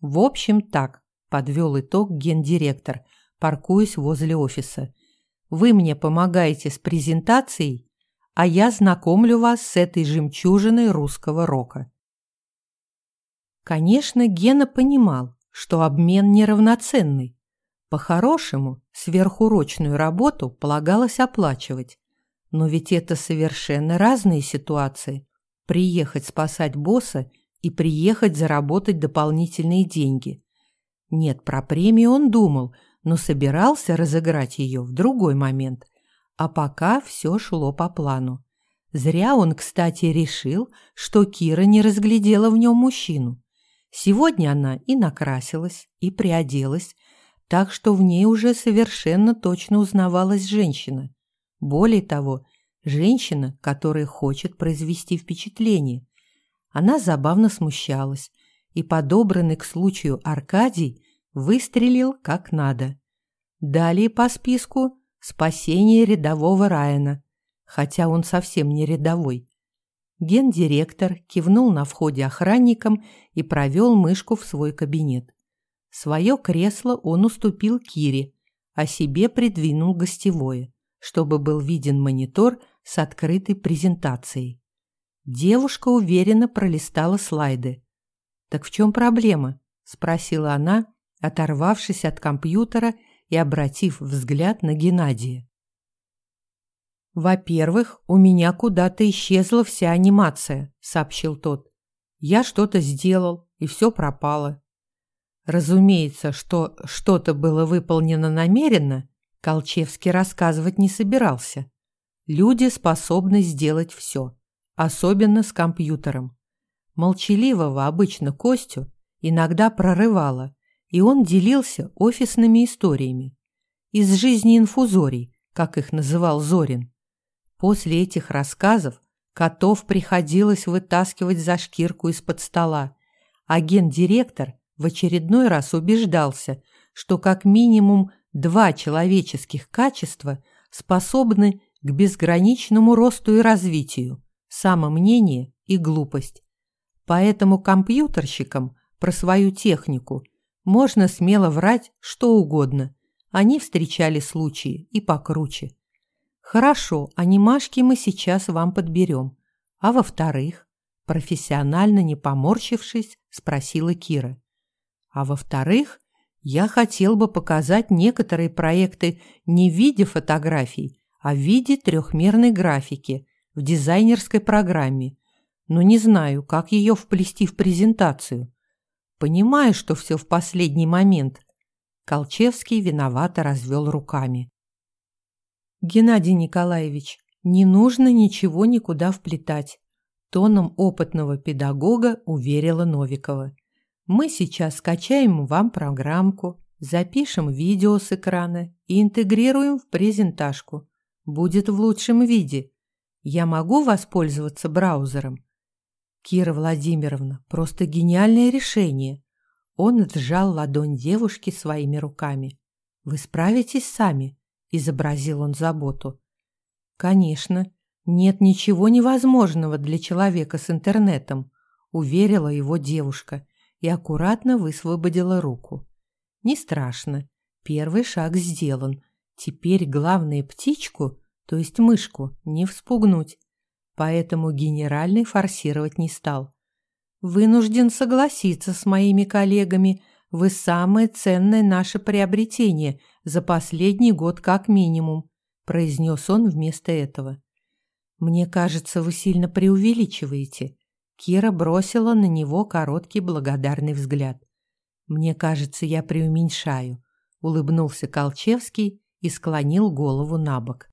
«В общем, так», — подвел итог гендиректор, паркуясь возле офиса. «Вы мне помогаете с презентацией, а я знакомлю вас с этой жемчужиной русского рока. Конечно, Гена понимал, что обмен неравноценный. По-хорошему, сверхурочную работу полагалось оплачивать. Но ведь это совершенно разные ситуации. Приехать спасать босса и приехать заработать дополнительные деньги. Нет, про премию он думал, но собирался разыграть ее в другой момент – а пока все шло по плану. Зря он, кстати, решил, что Кира не разглядела в нем мужчину. Сегодня она и накрасилась, и приоделась, так что в ней уже совершенно точно узнавалась женщина. Более того, женщина, которая хочет произвести впечатление. Она забавно смущалась, и подобранный к случаю Аркадий выстрелил как надо. Далее по списку Спасение рядового Райана, хотя он совсем не рядовой. Гендиректор кивнул на входе охранникам и провел мышку в свой кабинет. Свое кресло он уступил Кире, а себе придвинул гостевое, чтобы был виден монитор с открытой презентацией. Девушка уверенно пролистала слайды. «Так в чем проблема?» – спросила она, оторвавшись от компьютера и обратив взгляд на Геннадия. «Во-первых, у меня куда-то исчезла вся анимация», — сообщил тот. «Я что-то сделал, и все пропало». Разумеется, что что-то было выполнено намеренно, Колчевский рассказывать не собирался. Люди способны сделать все, особенно с компьютером. Молчаливого обычно Костю иногда прорывало, и он делился офисными историями. Из жизни инфузорий, как их называл Зорин. После этих рассказов котов приходилось вытаскивать за шкирку из-под стола. Агент-директор в очередной раз убеждался, что как минимум два человеческих качества способны к безграничному росту и развитию – самомнение и глупость. Поэтому компьютерщикам про свою технику – можно смело врать что угодно. Они встречали случаи и покруче. Хорошо, анимашки мы сейчас вам подберем. А во-вторых, профессионально не поморщившись, спросила Кира. А во-вторых, я хотел бы показать некоторые проекты не в виде фотографий, а в виде трехмерной графики, в дизайнерской программе, но не знаю, как ее вплести в презентацию. Понимаю, что все в последний момент. Колчевский виновато развел руками. Геннадий Николаевич, не нужно ничего никуда вплетать. Тоном опытного педагога уверила Новикова. Мы сейчас скачаем вам программку, запишем видео с экрана и интегрируем в презентажку. Будет в лучшем виде. Я могу воспользоваться браузером? Кира Владимировна, просто гениальное решение. Он сжал ладонь девушки своими руками. Вы справитесь сами, изобразил он заботу. Конечно, нет ничего невозможного для человека с интернетом, уверила его девушка и аккуратно высвободила руку. Не страшно. Первый шаг сделан. Теперь главное птичку, то есть мышку, не вспугнуть поэтому генеральный форсировать не стал. Вынужден согласиться с моими коллегами, вы самое ценное наше приобретение за последний год как минимум, произнес он вместо этого. Мне кажется, вы сильно преувеличиваете. Кира бросила на него короткий благодарный взгляд. Мне кажется, я преуменьшаю, улыбнулся Колчевский и склонил голову набок.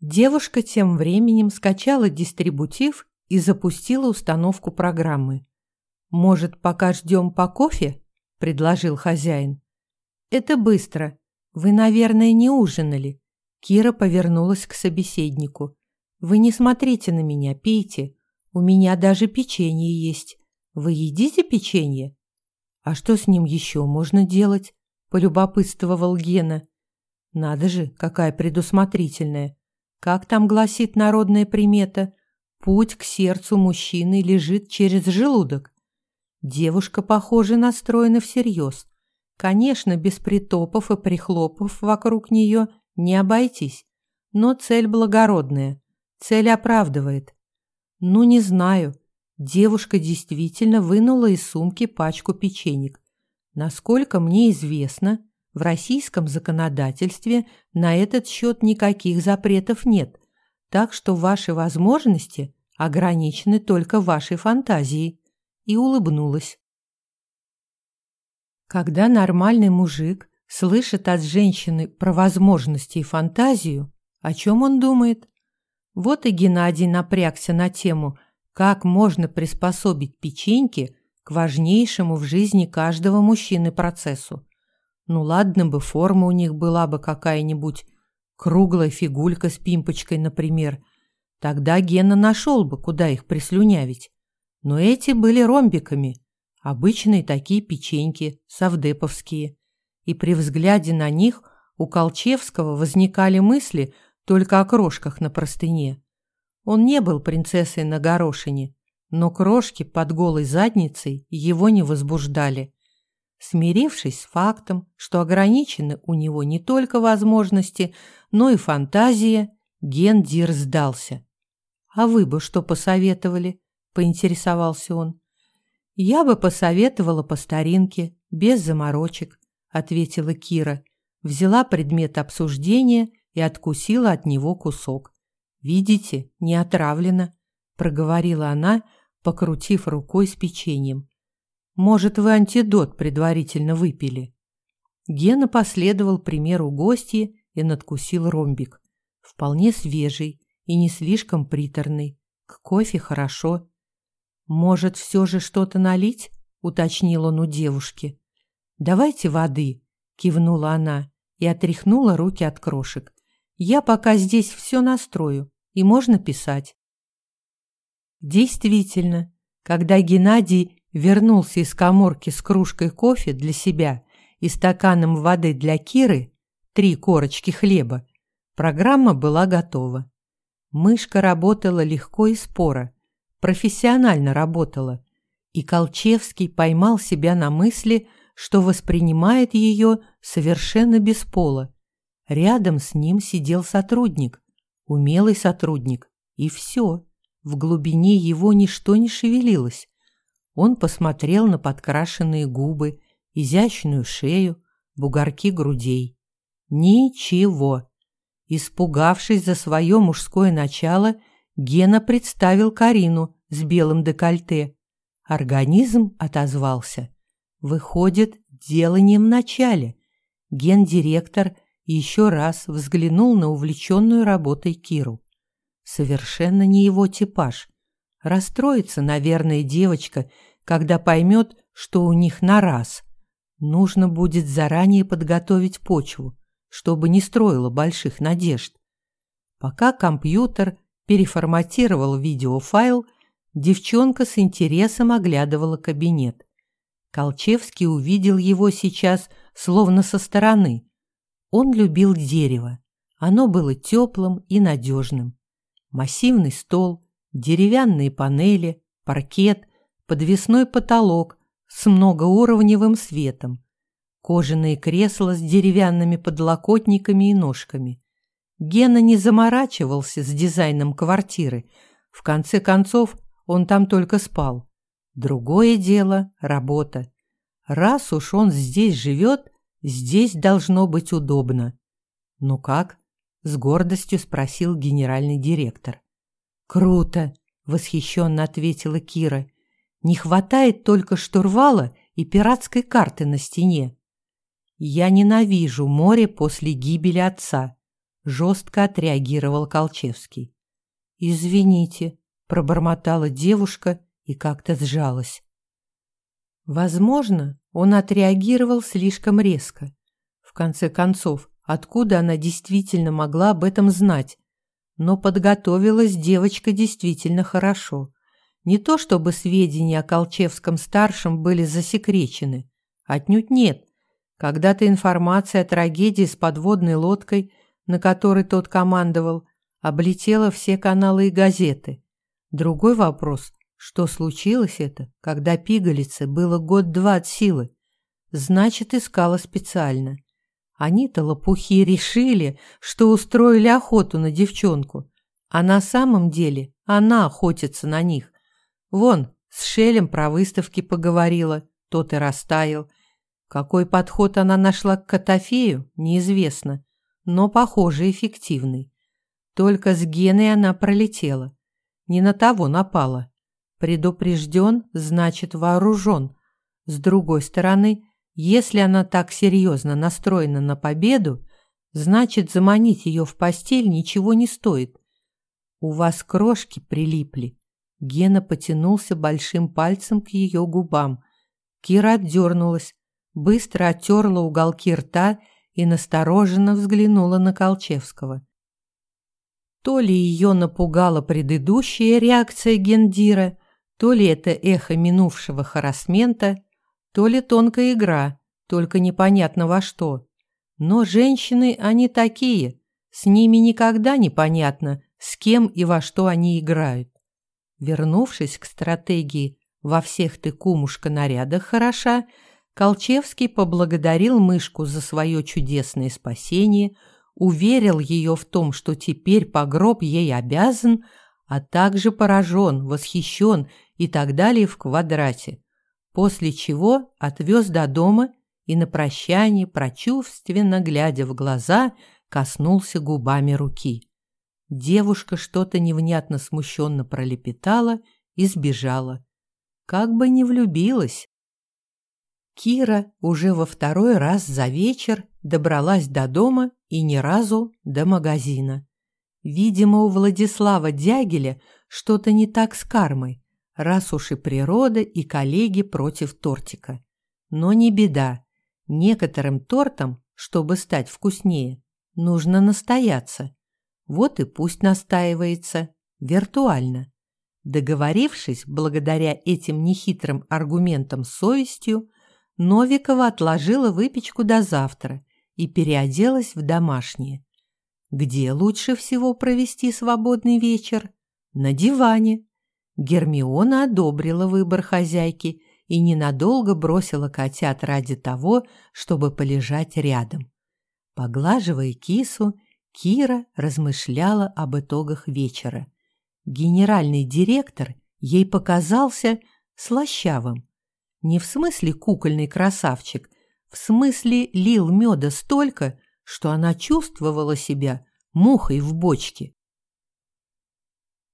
Девушка тем временем скачала дистрибутив и запустила установку программы. «Может, пока ждем по кофе?» – предложил хозяин. «Это быстро. Вы, наверное, не ужинали». Кира повернулась к собеседнику. «Вы не смотрите на меня, пейте. У меня даже печенье есть. Вы едите печенье?» «А что с ним еще можно делать?» – полюбопытствовал Гена. «Надо же, какая предусмотрительная. Как там гласит народная примета, путь к сердцу мужчины лежит через желудок. Девушка, похоже, настроена всерьез. Конечно, без притопов и прихлопов вокруг нее не обойтись, но цель благородная, цель оправдывает. Ну, не знаю, девушка действительно вынула из сумки пачку печенек. Насколько мне известно, в российском законодательстве на этот счет никаких запретов нет, так что ваши возможности ограничены только вашей фантазией. И улыбнулась. Когда нормальный мужик слышит от женщины про возможности и фантазию, о чем он думает? Вот и Геннадий напрягся на тему, как можно приспособить печеньки к важнейшему в жизни каждого мужчины процессу ну ладно бы форма у них была бы какая-нибудь, круглая фигулька с пимпочкой, например. Тогда Гена нашел бы, куда их прислюнявить. Но эти были ромбиками, обычные такие печеньки, совдеповские. И при взгляде на них у Колчевского возникали мысли только о крошках на простыне. Он не был принцессой на горошине, но крошки под голой задницей его не возбуждали. Смирившись с фактом, что ограничены у него не только возможности, но и фантазия, Гендир сдался. «А вы бы что посоветовали?» – поинтересовался он. «Я бы посоветовала по старинке, без заморочек», – ответила Кира. Взяла предмет обсуждения и откусила от него кусок. «Видите, не отравлено», – проговорила она, покрутив рукой с печеньем. Может, вы антидот предварительно выпили?» Гена последовал примеру гостья и надкусил ромбик. Вполне свежий и не слишком приторный. К кофе хорошо. «Может, все же что-то налить?» – уточнил он у девушки. «Давайте воды», – кивнула она и отряхнула руки от крошек. «Я пока здесь все настрою, и можно писать». Действительно, когда Геннадий вернулся из каморки с кружкой кофе для себя и стаканом воды для Киры, три корочки хлеба, программа была готова. Мышка работала легко и споро, профессионально работала, и Колчевский поймал себя на мысли, что воспринимает ее совершенно без пола. Рядом с ним сидел сотрудник, умелый сотрудник, и все. В глубине его ничто не шевелилось, он посмотрел на подкрашенные губы, изящную шею, бугорки грудей. Ничего. Испугавшись за свое мужское начало, Гена представил Карину с белым декольте. Организм отозвался. Выходит, дело не в начале. Гендиректор еще раз взглянул на увлеченную работой Киру. Совершенно не его типаж. Расстроится, наверное, девочка, когда поймет, что у них на раз. Нужно будет заранее подготовить почву, чтобы не строила больших надежд. Пока компьютер переформатировал видеофайл, девчонка с интересом оглядывала кабинет. Колчевский увидел его сейчас словно со стороны. Он любил дерево. Оно было теплым и надежным. Массивный стол, деревянные панели, паркет, подвесной потолок с многоуровневым светом, кожаные кресла с деревянными подлокотниками и ножками. Гена не заморачивался с дизайном квартиры. В конце концов, он там только спал. Другое дело – работа. Раз уж он здесь живет, здесь должно быть удобно. «Ну как?» – с гордостью спросил генеральный директор. «Круто!» – восхищенно ответила Кира. «Не хватает только штурвала и пиратской карты на стене. Я ненавижу море после гибели отца жестко отреагировал Колчевский. «Извините», – пробормотала девушка и как-то сжалась. Возможно, он отреагировал слишком резко. В конце концов, откуда она действительно могла об этом знать? Но подготовилась девочка действительно хорошо. Не то чтобы сведения о Колчевском-старшем были засекречены. Отнюдь нет. Когда-то информация о трагедии с подводной лодкой – на который тот командовал, облетела все каналы и газеты. Другой вопрос, что случилось это, когда пигалице было год-два от силы? Значит, искала специально. Они-то лопухи решили, что устроили охоту на девчонку, а на самом деле она охотится на них. Вон, с Шелем про выставки поговорила, тот и растаял. Какой подход она нашла к Котофею, неизвестно но, похоже, эффективный. Только с Геной она пролетела. Не на того напала. Предупрежден, значит вооружен. С другой стороны, если она так серьезно настроена на победу, значит заманить ее в постель ничего не стоит. У вас крошки прилипли. Гена потянулся большим пальцем к ее губам. Кира отдернулась, быстро оттерла уголки рта и настороженно взглянула на Колчевского. То ли ее напугала предыдущая реакция Гендира, то ли это эхо минувшего харасмента, то ли тонкая игра, только непонятно во что. Но женщины они такие, с ними никогда не понятно, с кем и во что они играют. Вернувшись к стратегии «во всех ты, кумушка, нарядах хороша», Колчевский поблагодарил мышку за свое чудесное спасение, уверил ее в том, что теперь погроб ей обязан, а также поражен, восхищен и так далее в квадрате, после чего отвез до дома и на прощание, прочувственно глядя в глаза, коснулся губами руки. Девушка что-то невнятно смущенно пролепетала и сбежала. Как бы не влюбилась. Кира уже во второй раз за вечер добралась до дома и ни разу до магазина. Видимо, у Владислава Дягеля что-то не так с кармой, раз уж и природа, и коллеги против тортика. Но не беда. Некоторым тортам, чтобы стать вкуснее, нужно настояться. Вот и пусть настаивается. Виртуально. Договорившись, благодаря этим нехитрым аргументам с совестью, Новикова отложила выпечку до завтра и переоделась в домашнее. Где лучше всего провести свободный вечер? На диване. Гермиона одобрила выбор хозяйки и ненадолго бросила котят ради того, чтобы полежать рядом. Поглаживая кису, Кира размышляла об итогах вечера. Генеральный директор ей показался слащавым. Не в смысле кукольный красавчик, в смысле лил меда столько, что она чувствовала себя мухой в бочке.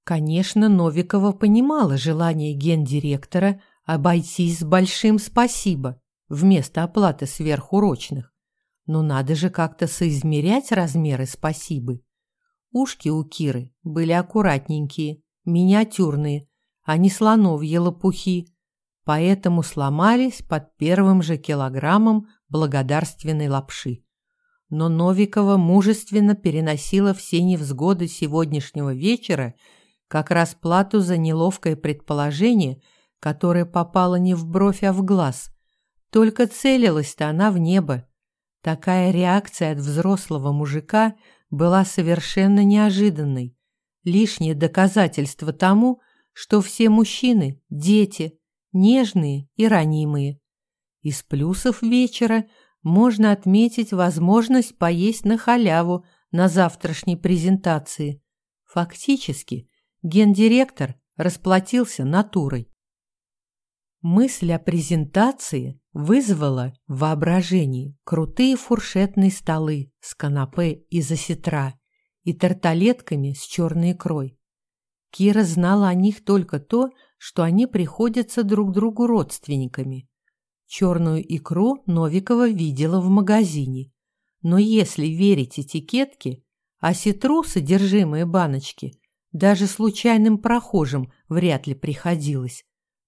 Конечно, Новикова понимала желание гендиректора обойтись с большим спасибо вместо оплаты сверхурочных. Но надо же как-то соизмерять размеры спасибы. Ушки у Киры были аккуратненькие, миниатюрные, а не слоновьи лопухи, поэтому сломались под первым же килограммом благодарственной лапши. Но Новикова мужественно переносила все невзгоды сегодняшнего вечера как расплату за неловкое предположение, которое попало не в бровь, а в глаз. Только целилась-то она в небо. Такая реакция от взрослого мужика была совершенно неожиданной. Лишнее доказательство тому, что все мужчины – дети, нежные и ранимые. Из плюсов вечера можно отметить возможность поесть на халяву на завтрашней презентации. Фактически, гендиректор расплатился натурой. Мысль о презентации вызвала в воображении крутые фуршетные столы с канапе из осетра и тарталетками с черной икрой. Кира знала о них только то, что они приходятся друг другу родственниками. Черную икру Новикова видела в магазине, но если верить этикетке, осетру содержимое баночки даже случайным прохожим вряд ли приходилось,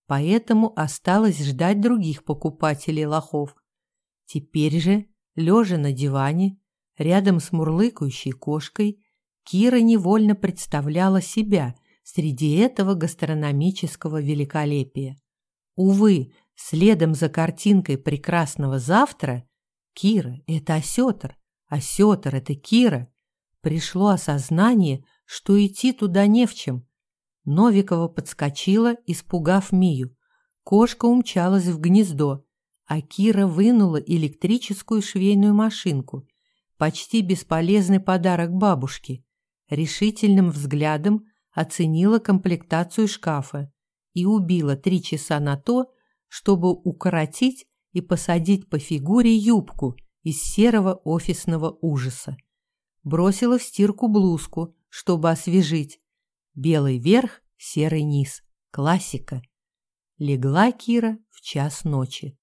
поэтому осталось ждать других покупателей лохов. Теперь же, лежа на диване, рядом с мурлыкающей кошкой, Кира невольно представляла себя среди этого гастрономического великолепия. Увы, следом за картинкой прекрасного завтра Кира – это осетр, осетр – это Кира. Пришло осознание, что идти туда не в чем. Новикова подскочила, испугав Мию. Кошка умчалась в гнездо, а Кира вынула электрическую швейную машинку. Почти бесполезный подарок бабушке. Решительным взглядом оценила комплектацию шкафа и убила три часа на то, чтобы укоротить и посадить по фигуре юбку из серого офисного ужаса. Бросила в стирку блузку, чтобы освежить. Белый верх, серый низ. Классика. Легла Кира в час ночи.